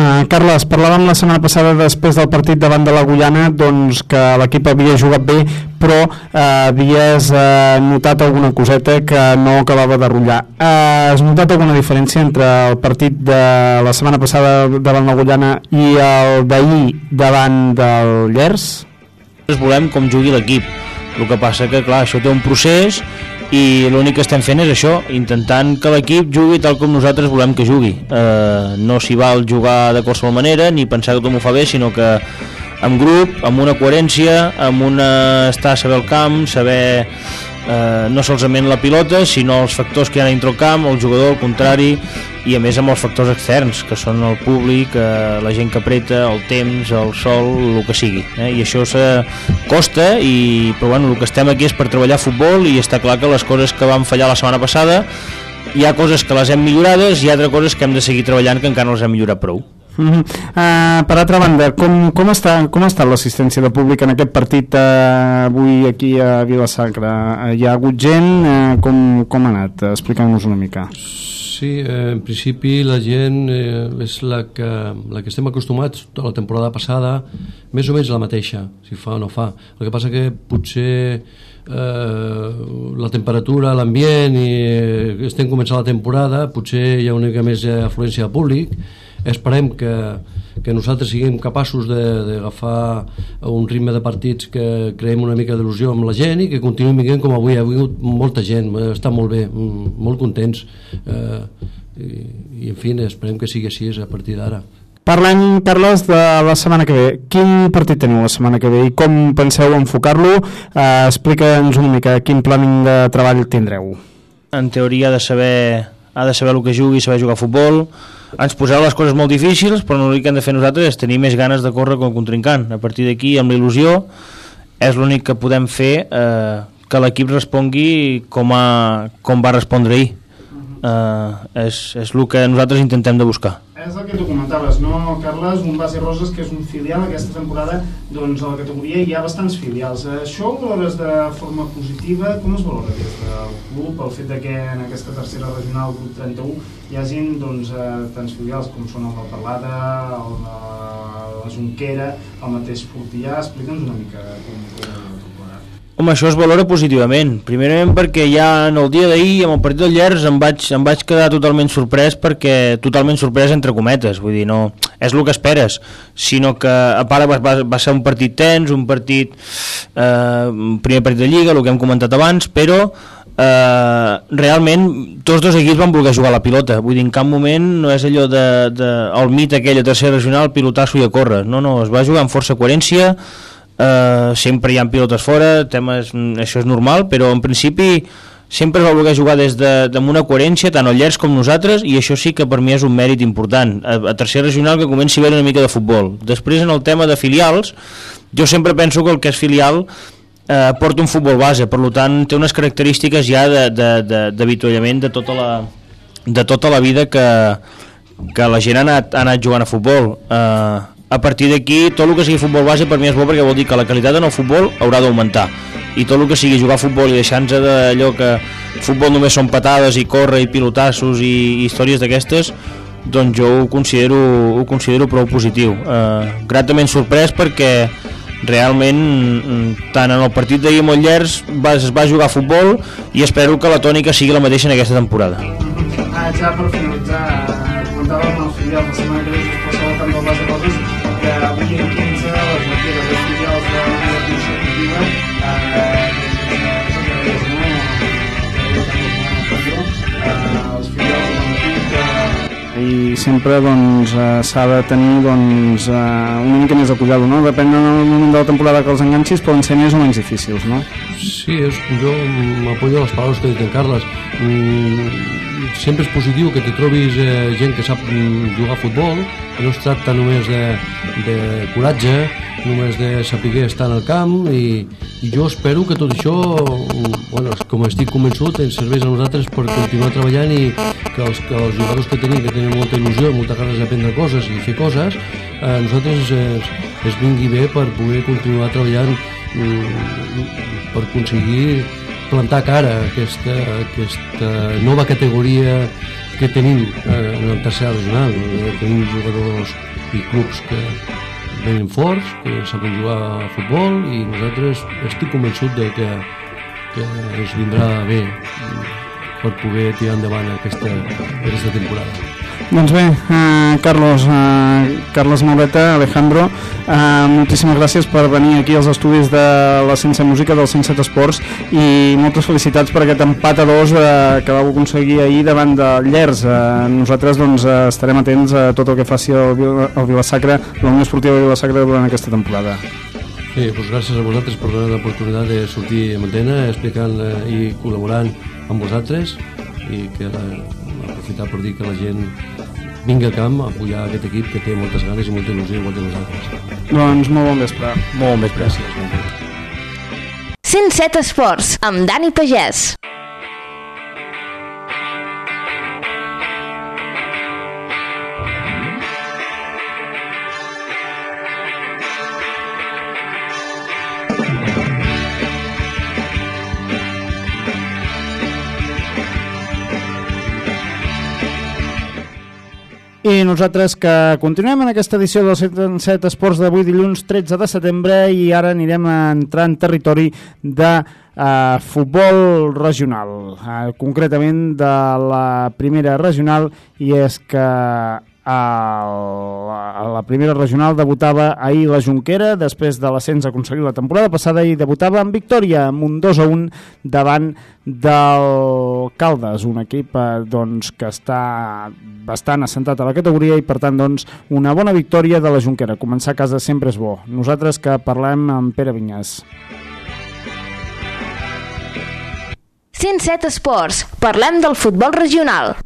Speaker 10: Uh, Carles, parlàvem la setmana passada després del partit davant de la Guyana doncs, que l'equip havia jugat bé però uh, havies uh, notat alguna coseta que no acabava de rotllar. Uh, has notat alguna diferència entre el partit de la setmana passada davant la Guyana i el d'ahir davant del Llers?
Speaker 18: nosaltres volem com jugui l'equip el que passa que clar, això té un procés i l'únic que estem fent és això intentant que l'equip jugui tal com nosaltres volem que jugui. Eh, no s'hi val jugar de qualsevol manera ni pensar que tothom ho fa bé sinó que amb grup, amb una coherència amb una estar a saber el camp saber eh, no solament la pilota sinó els factors que hi ha dintre el camp el jugador, el contrari i a més amb els factors externs que són el públic, eh, la gent que apreta el temps, el sol, el que sigui eh? i això se costa i, però bueno, el que estem aquí és per treballar futbol i està clar que les coses que van fallar la setmana passada hi ha coses que les hem millorades i hi ha altres coses que hem de seguir treballant que encara no les hem millorat prou
Speaker 10: Uh uh, per altra banda, com, com, està, com està l'assistència de públic en aquest partit uh, avui aquí a Vilasacre? Uh, hi ha hagut gent? Uh, com, com ha anat? Explica'm-nos una mica.
Speaker 19: Sí, eh, en principi la gent eh, és la que, la que estem acostumats tota la temporada passada, més o menys la mateixa, si fa o no fa. El que passa que potser eh, la temperatura, l'ambient i eh, estem començant la temporada, potser hi ha una mica més afluència de públic, esperem que, que nosaltres siguem capaços de- d'agafar un ritme de partits que creem una mica d'il·lusió amb la gent i que continuïn vinguent com avui, ha vingut molta gent, eh, està molt bé, mm, molt contents eh, i, i en fi, esperem que sigui així a partir d'ara.
Speaker 10: Parlem, Carles, de la setmana que ve. Quin partit teniu la setmana que ve i com penseu enfocar-lo? Uh, Explica'ns una mica quin planning de treball tindreu.
Speaker 18: en teoria ha de saber ha de saber el que jugui, saber jugar a futbol ens posarà les coses molt difícils però l'únic que hem de fer nosaltres és tenir més ganes de córrer com contrincant. A partir d'aquí amb il·lusió és l'únic que podem fer eh, que l'equip respongui com, a, com va respondre ahir eh, és, és el que nosaltres intentem de buscar
Speaker 10: És el que tu comentaves, no, Carles? Un base Roses, que és un filial aquesta temporada, doncs a la categoria hi ha bastants filials. Això ho valores de forma positiva? Com es valora del club el fet de que en aquesta tercera regional, grup 31, hi hagi doncs, eh, tants filials com són el del Parlada, el de la Junquera, el mateix Fortià? Explica'ns una mica com, com
Speaker 18: Home, això es valora positivament. Primerament perquè ja en el dia d'ahir, amb el partit del Llers, em vaig, em vaig quedar totalment sorprès perquè totalment sorprès entre cometes, vull dir, no és el que esperes, sinó que a part va, va, ser un partit tens, un partit eh, primer partit de Lliga, el que hem comentat abans, però eh, realment tots dos equips van voler jugar la pilota. Vull dir, en cap moment no és allò de, de el mit aquell a tercera regional pilotasso i a córrer, no, no, es va jugar amb força coherència eh, sempre hi ha pilotes fora temes, això és normal, però en principi sempre es va voler jugar des de, una coherència tant el Llers com nosaltres i això sí que per mi és un mèrit important. A, a tercera regional que comenci a veure una mica de futbol. Després en el tema de filials jo sempre penso que el que és filial eh, porta un futbol base, per tant té unes característiques ja d'avituallament de, de, de, de, tota la, de tota la vida que, que la gent ha anat, ha anat jugant a futbol. Eh, a partir d'aquí tot el que sigui futbol base per mi és bo perquè vol dir que la qualitat en el futbol haurà d'augmentar. I tot el que sigui jugar a futbol i deixar-nos d'allò que futbol només són patades i corre i pilotassos i, i històries d'aquestes doncs jo ho considero, ho considero prou positiu. Eh, gratament sorprès perquè realment mm, tant en el partit d'ahir molt llers es va jugar a futbol i espero que la tònica sigui la mateixa en aquesta temporada.
Speaker 10: Ah, ja per finalitzar, comentàvem els filials la setmana que ve sempre doncs, eh, s'ha de tenir doncs, eh, una mica més de cuidado, no? Depèn del moment de la temporada que els enganxis, poden ser més o menys difícils, no?
Speaker 19: Sí, és, jo m'apoyo les paraules que ha dit en Carles. Mm, sempre és positiu que te trobis eh, gent que sap mm, jugar a futbol, que no es tracta només de, de coratge, només de saber estar en el camp i, i jo espero que tot això bueno, com estic convençut ens serveix a nosaltres per continuar treballant i que els, que els jugadors que tenim que tenen molta il·lusió, molta ganes d'aprendre coses i fer coses, a eh, nosaltres es, es vingui bé per poder continuar treballant mm, per aconseguir plantar cara a aquesta, a aquesta nova categoria que tenim eh, en el tercer regional. Eh, tenim jugadors i clubs que venen forts, que saben jugar a futbol i nosaltres estic convençut de que, que ens vindrà bé per poder tirar endavant aquesta, aquesta temporada.
Speaker 10: Doncs bé, eh, Carlos, eh, Carles Maureta, Alejandro, eh, moltíssimes gràcies per venir aquí als estudis de la Sense Música del 107 Esports i moltes felicitats per aquest empat a dos eh, que vau aconseguir ahir davant del Llers. Eh, nosaltres doncs, eh, estarem atents a tot el que faci el, el Vilasacre, la Unió Esportiva de Vilasacre durant aquesta temporada.
Speaker 19: Sí, doncs gràcies a vosaltres per l'oportunitat de sortir en antena explicant eh, i col·laborant amb vosaltres i que la, aprofitar per dir que la gent vingui al camp a apoyar aquest equip que té moltes ganes i molta il·lusió igual que nosaltres.
Speaker 10: Doncs molt bon vespre.
Speaker 18: Molt bon vespre.
Speaker 19: Gràcies. Bon vespre.
Speaker 13: 107 Esports, amb Dani Pagès.
Speaker 10: I nosaltres que continuem en aquesta edició del 107 Esports d'avui dilluns 13 de setembre i ara anirem a entrar en territori de eh, futbol regional, eh, concretament de la primera regional i és que a la, primera regional debutava ahir la Junquera després de l'ascens aconseguit la temporada passada i debutava amb victòria amb un 2 a 1 davant del Caldes, un equip eh, doncs, que està bastant assentat a la categoria i per tant doncs, una bona victòria de la Junquera. Començar a casa sempre és bo. Nosaltres que parlem amb Pere Vinyas.
Speaker 13: 107 Esports, parlem del futbol regional.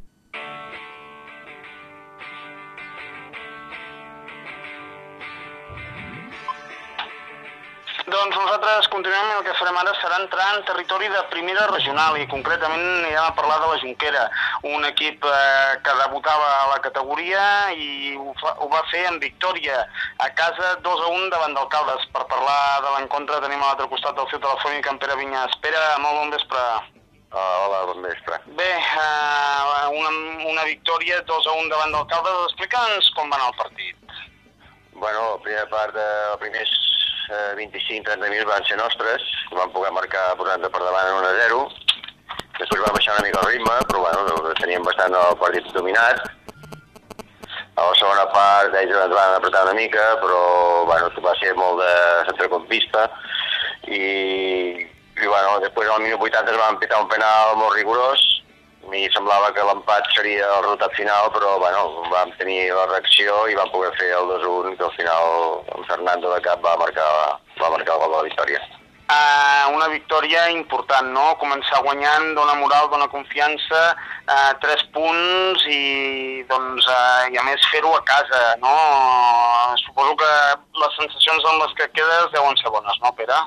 Speaker 15: Doncs nosaltres continuem i el que farem ara serà entrar en territori de primera regional i concretament anirem a parlar de la Junquera, un equip eh, que debutava a la categoria i ho, fa, ho va fer amb victòria a casa 2 a 1 davant d'Alcaldes. Per parlar de l'encontre tenim a l'altre costat del fil telefònic en Pere Vinyas. Pere, molt bon vespre.
Speaker 20: Uh, hola, bon vespre.
Speaker 15: Bé, eh, una, una victòria 2 a 1 davant d'Alcaldes. Explica'ns com va anar el partit.
Speaker 20: Bueno, la primera part, de, els primers eh, 25-30 minuts van ser nostres, vam poder marcar posant per davant en 1 a 0, després va baixar una mica el ritme, però bueno, teníem bastant el partit dominat. A la segona part ells ens van apretar una mica, però bueno, va ser molt de centrecampista. I i bueno, després al minut 80 es van pitar un penal molt rigorós i semblava que l'empat seria el resultat final, però bueno, vam tenir la reacció i vam poder fer el 2-1, que al final en Fernando de Cap va marcar, va marcar el gol de la victòria.
Speaker 15: Uh, una victòria important, no? Començar guanyant, dona moral, dona confiança, uh, tres punts i, doncs, uh, i a més fer-ho a casa, no? Suposo que les sensacions amb les que quedes deuen ser bones, no, Pere?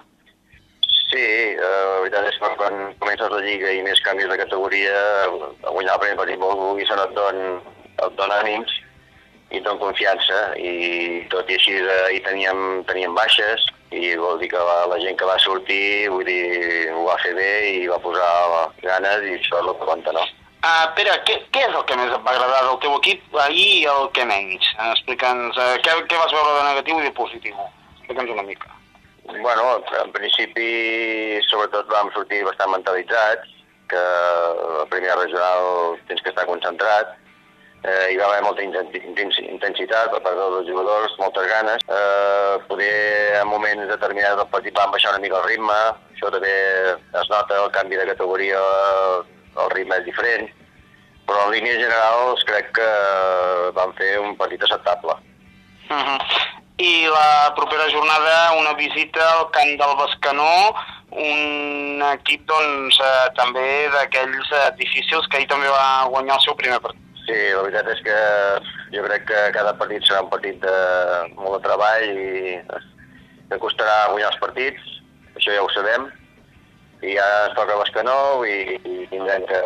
Speaker 20: Sí, eh, la veritat és que quan comences la Lliga i més canvis de categoria, guanyar el primer partit molt vulguis no et don, et don ànims i et don confiança i tot i així eh, hi teníem, teníem baixes i vol dir que la, la gent que va sortir vull dir, ho va fer bé i va posar ganes i això és el que compta, no?
Speaker 15: Uh, Pere, què, què és el que més et va agradar del teu equip ahir i el que menys? Explica'ns uh, què, què vas veure de negatiu i de positiu. Explica'ns una mica.
Speaker 20: Bueno, en principi, sobretot vam sortir bastant mentalitzats, que la primera regional tens que estar concentrat, eh, hi va haver molta intensitat per part dels jugadors, moltes ganes. Eh, poder en moments determinats del partit van baixar una mica el ritme, això també es nota el canvi de categoria, el ritme és diferent, però en línies generals crec que van fer un partit acceptable.
Speaker 15: Uh -huh i la propera jornada una visita al camp del Bescanó, un equip doncs, eh, també d'aquells eh, difícils que ahir també va guanyar el seu primer partit.
Speaker 20: Sí, la veritat és que jo crec que cada partit serà un partit de molt de treball i que costarà guanyar els partits, això ja ho sabem, i ara ens toca Bescanó i, i tindrem que,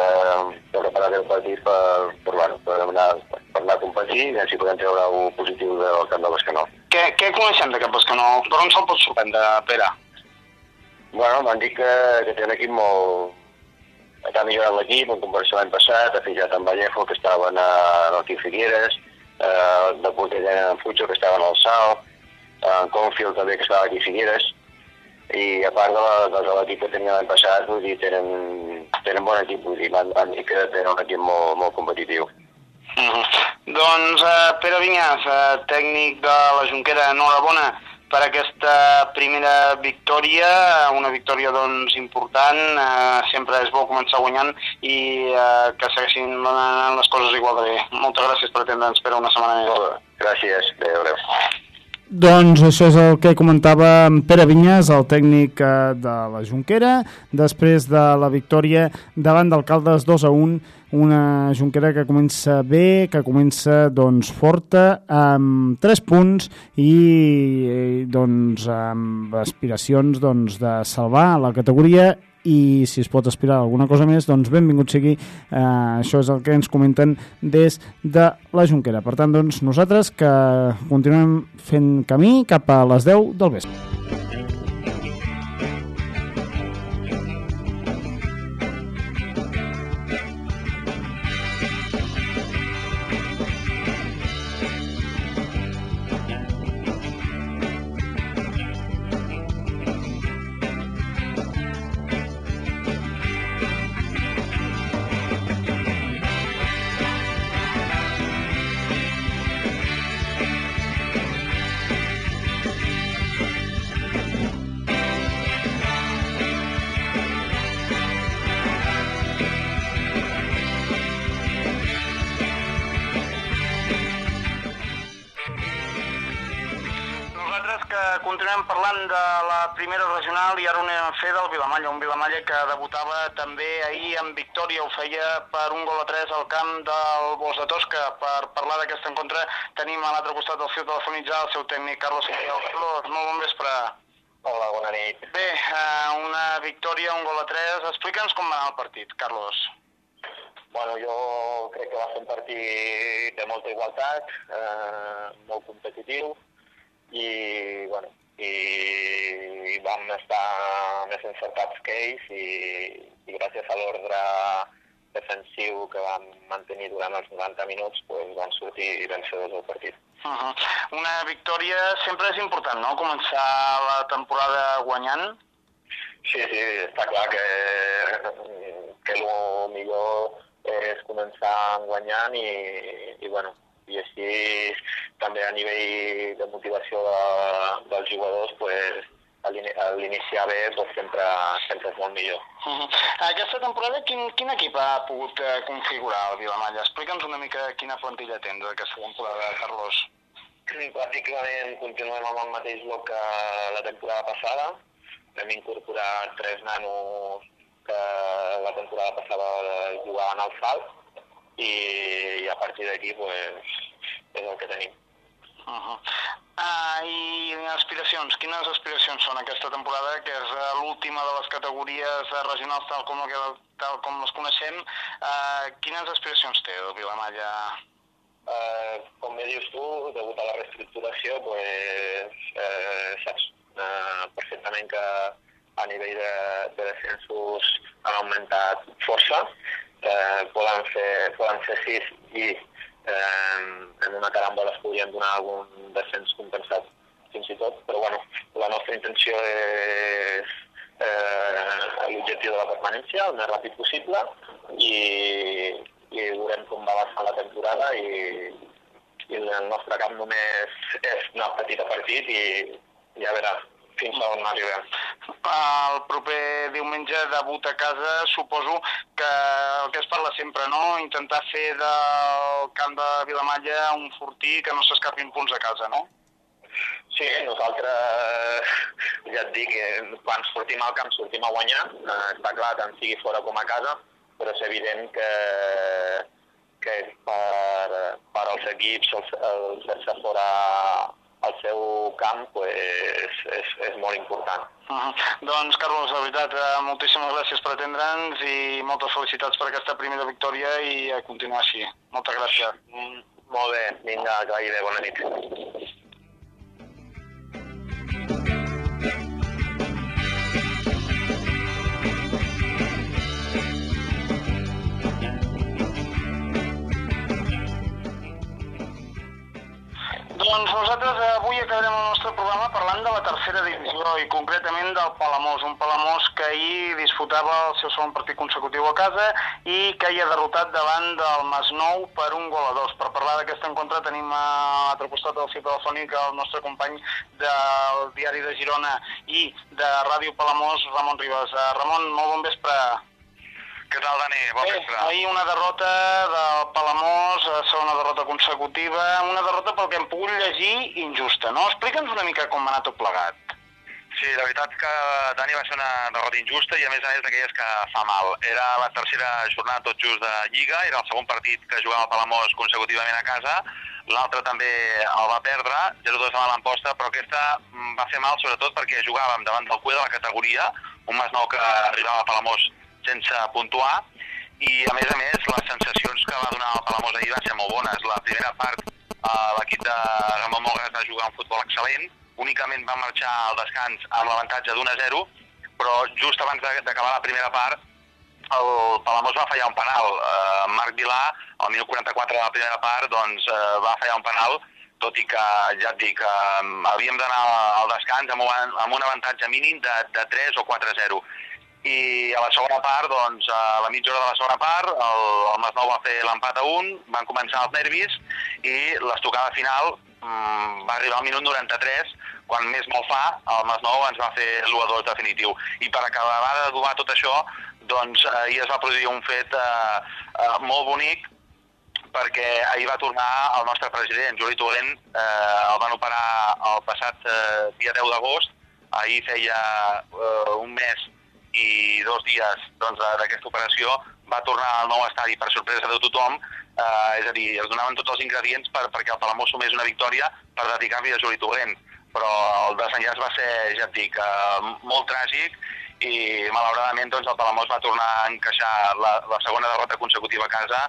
Speaker 20: que preparar el partit per, per, bueno, per, anar, per anar a competir i si podem treure alguna positiu del camp de Bescanó.
Speaker 15: Què, què coneixem d'aquest Bescanó? Per on se'l pot sorprendre, Pere?
Speaker 20: Bueno, m'han dit que, que té un equip molt... que ha millorat l'equip en comparació l'any passat, ha fitxat en Vallejo, que estaven a, en el Quim Figueres, eh, de Portella en Fucho, que estaven al Sal, en Confield també, que estava aquí a Figueres, i a part de la- de l'equip que tenia l'any passat, vull dir, tenen, tenen bon equip, vull dir, m'han dit que tenen un equip molt, molt competitiu.
Speaker 15: Uh -huh. Doncs uh, Pere Vinyas, uh, tècnic de la Junquera, enhorabona per aquesta primera victòria, una victòria doncs important, uh, sempre és bo començar guanyant i uh, que segueixin anant les coses igual de bé. Moltes gràcies per atendre'ns, Pere, una setmana més.
Speaker 20: Gràcies, adéu, adéu.
Speaker 10: Doncs això és el que comentava en Pere Vinyes, el tècnic eh, de la Junquera, després de la victòria davant d'alcaldes 2 a 1, una Junquera que comença bé, que comença doncs, forta, amb 3 punts i doncs, amb aspiracions doncs, de salvar la categoria i si es pot aspirar a alguna cosa més, doncs benvingut sigui. Eh, això és el que ens comenten des de la Junquera. Per tant, doncs, nosaltres que continuem fent camí cap a les 10 del vespre.
Speaker 15: Parlar d'aquest encontre tenim a l'altre costat del fil telefonitzar el seu tècnic Carlos Santiago. Carlos, molt bon vespre.
Speaker 20: Hola, bona nit.
Speaker 15: Bé, eh, una victòria, un gol a 3. Explica'ns com va anar el partit, Carlos.
Speaker 20: Bueno, jo crec que va ser un partit de molta igualtat, eh, molt competitiu, i, bueno, i, i vam estar més encertats que ells i, i gràcies a l'ordre defensiu que vam mantenir durant els 90 minuts pues, van sortir vencedors del partit.
Speaker 15: Uh -huh. Una victòria sempre és important, no?, començar la temporada guanyant.
Speaker 20: Sí, sí, està clar que, que el millor és començar guanyant i, i bueno, i així també a nivell de motivació de, dels jugadors pues,
Speaker 21: a l'ini- a l'iniciar bé doncs sempre, sempre és molt millor.
Speaker 15: Uh -huh. Aquesta temporada quin, quin equip ha pogut eh, configurar el Vilamalla? Explica'ns una mica quina plantilla tens aquesta temporada, Carlos.
Speaker 21: Pràcticament continuem amb el mateix bloc que la temporada passada. Vam incorporar tres nanos que la temporada passada jugaven al salt i, i a partir d'aquí pues, és el que tenim.
Speaker 15: Uh -huh. uh, I aspiracions, quines aspiracions són aquesta temporada, que és eh, l'última de les categories eh, regionals tal com, que, tal com les coneixem. Uh, quines aspiracions té el Vilamalla?
Speaker 21: Eh, com bé dius tu, degut a la reestructuració, pues, eh, saps eh, perfectament que a nivell de, de descensos han augmentat força. Eh, poden, fer, poden ser sis i eh, en una carambola es podrien donar algun descens compensat fins i tot, però bueno, la nostra intenció és eh, l'objectiu de la permanència el més ràpid possible i, i veurem com va avançant la temporada i, i el nostre camp només és anar partit a partit i ja veurà fins a on arribem.
Speaker 15: El proper diumenge debut a casa, suposo que el que es parla sempre, no? Intentar fer del camp de Vilamalla un fortí que no s'escapin punts a casa, no?
Speaker 21: Sí, nosaltres, ja et dic, eh, quan sortim al camp sortim a guanyar, eh, està clar, tant sigui fora com a casa, però és evident que, que per, per als equips el, el fer-se fora al seu camp pues, és, és molt important.
Speaker 15: Uh -huh. Doncs, Carlos, la veritat, eh, moltíssimes gràcies per atendre'ns i moltes felicitats per aquesta primera victòria i a continuar així. Moltes gràcies.
Speaker 21: Mm, molt bé, vinga, que vagi bé, bona nit.
Speaker 15: Doncs nosaltres avui acabarem el nostre programa parlant de la tercera divisió i concretament del Palamós, un Palamós que ahir disputava el seu segon partit consecutiu a casa i que hi ha derrotat davant del Masnou per un gol a dos. Per parlar d'aquest encontre tenim a l'altre costat del fil telefònic el nostre company del diari de Girona i de Ràdio Palamós, Ramon Ribas. Eh, Ramon, molt bon vespre.
Speaker 22: Què tal, Dani? Bon
Speaker 15: Bé,
Speaker 22: vespre.
Speaker 15: ahir una derrota del Palamós, eh, segona derrota consecutiva, una derrota pel que hem pogut llegir injusta, no? Explica'ns una mica com va anar tot plegat.
Speaker 22: Sí, la veritat que Dani va ser una derrota injusta i a més a més d'aquelles que fa mal. Era la tercera jornada tot just de Lliga, era el segon partit que jugava el Palamós consecutivament a casa, l'altre també el va perdre, 0-2 a l'emposta, però aquesta mm, va fer mal sobretot perquè jugàvem davant del cué de la categoria, un Masnou que arribava a Palamós sense puntuar, i a més a més les sensacions que va donar el Palamós ahir van ser molt bones. La primera part eh, l'equip de Ramon Mogras va jugar un futbol excel·lent, únicament va marxar al descans amb l'avantatge d'1 a 0, però just abans d'acabar la primera part el Palamós va fallar un penal. Eh, Marc Vilà, al minut 44 de la primera part, doncs, eh, va fallar un penal, tot i que, ja et dic, eh, havíem d'anar al descans amb un, amb un avantatge mínim de, de 3 o 4 a 0. I a la segona part, doncs, a la mitja hora de la segona part, el, el Masnou va fer l'empat a 1, van començar els nervis i l'estocada final mm, va arribar al minut 93, quan més mal fa, el Masnou ens va fer l'1-2 definitiu. I per acabar d'adobar tot això, doncs ahir es va produir un fet eh, eh, molt bonic perquè ahir va tornar el nostre president, Juli Torrent, eh, el van operar el passat eh, dia 10 d'agost, ahir feia eh, un mes i dos dies doncs, d'aquesta operació, va tornar al nou estadi per sorpresa de tothom, eh, és a dir, es donaven tots els ingredients per, perquè el Palamós sumés una victòria per dedicar-li a Juli Torrent, però el desenllaç va ser, ja et dic, eh, molt tràgic i malauradament doncs, el Palamós va tornar a encaixar la, la segona derrota consecutiva a casa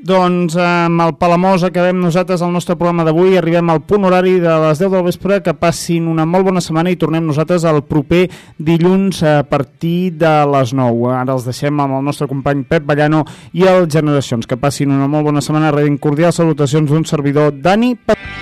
Speaker 10: Doncs amb el Palamós acabem nosaltres el nostre programa d'avui, arribem al punt horari de les 10 del vespre, que passin una molt bona setmana i tornem nosaltres el proper dilluns a partir de les 9. Ara els deixem amb el nostre company Pep Ballano i el Generacions. Que passin una molt bona setmana, rebent cordials salutacions d'un servidor Dani Pep.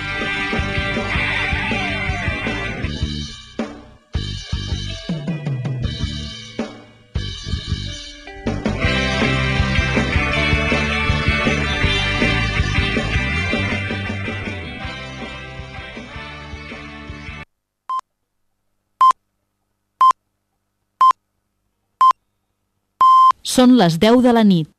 Speaker 23: Són les 10 de la nit.